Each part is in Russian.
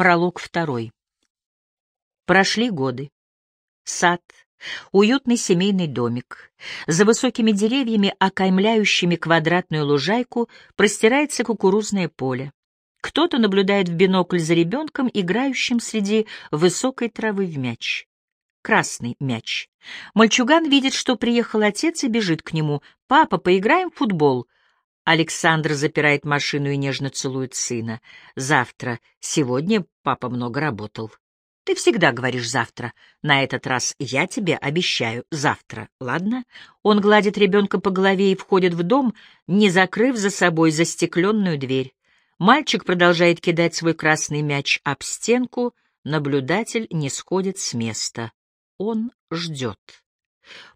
Пролог второй. Прошли годы. Сад, уютный семейный домик. За высокими деревьями, окаймляющими квадратную лужайку, простирается кукурузное поле. Кто-то наблюдает в бинокль за ребенком, играющим среди высокой травы в мяч. Красный мяч. Мальчуган видит, что приехал отец и бежит к нему. «Папа, поиграем в футбол?» Александр запирает машину и нежно целует сына. «Завтра. Сегодня папа много работал». «Ты всегда говоришь завтра. На этот раз я тебе обещаю завтра, ладно?» Он гладит ребенка по голове и входит в дом, не закрыв за собой застекленную дверь. Мальчик продолжает кидать свой красный мяч об стенку, наблюдатель не сходит с места. Он ждет.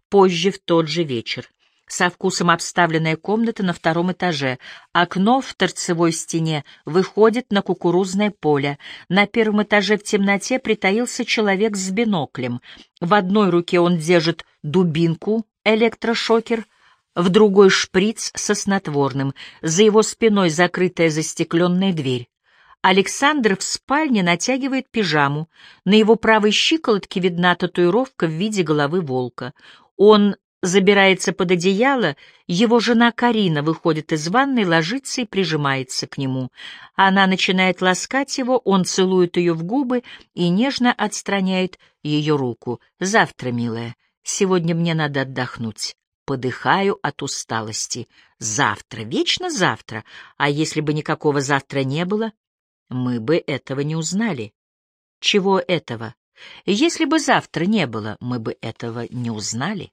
Позже, в тот же вечер, со вкусом обставленная комната на втором этаже. Окно в торцевой стене выходит на кукурузное поле. На первом этаже в темноте притаился человек с биноклем. В одной руке он держит дубинку, электрошокер, в другой — шприц со снотворным, за его спиной закрытая застекленная дверь. Александр в спальне натягивает пижаму, на его правой щиколотке видна татуировка в виде головы волка. Он забирается под одеяло, его жена Карина выходит из ванной, ложится и прижимается к нему. Она начинает ласкать его, он целует ее в губы и нежно отстраняет ее руку. «Завтра, милая, сегодня мне надо отдохнуть» подыхаю от усталости. Завтра, вечно завтра. А если бы никакого завтра не было, мы бы этого не узнали. Чего этого? Если бы завтра не было, мы бы этого не узнали.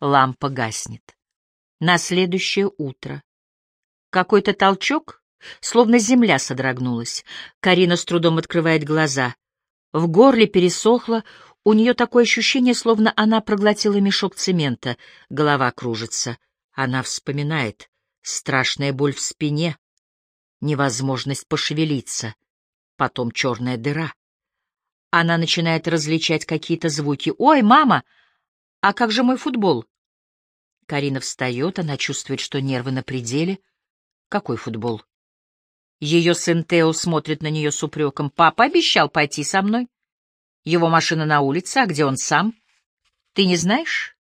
Лампа гаснет. На следующее утро. Какой-то толчок, словно земля содрогнулась. Карина с трудом открывает глаза. В горле пересохло, у нее такое ощущение, словно она проглотила мешок цемента. Голова кружится. Она вспоминает. Страшная боль в спине. Невозможность пошевелиться. Потом черная дыра. Она начинает различать какие-то звуки. «Ой, мама! А как же мой футбол?» Карина встает, она чувствует, что нервы на пределе. «Какой футбол?» Ее сын Тео смотрит на нее с упреком. «Папа обещал пойти со мной». Его машина на улице, а где он сам? Ты не знаешь?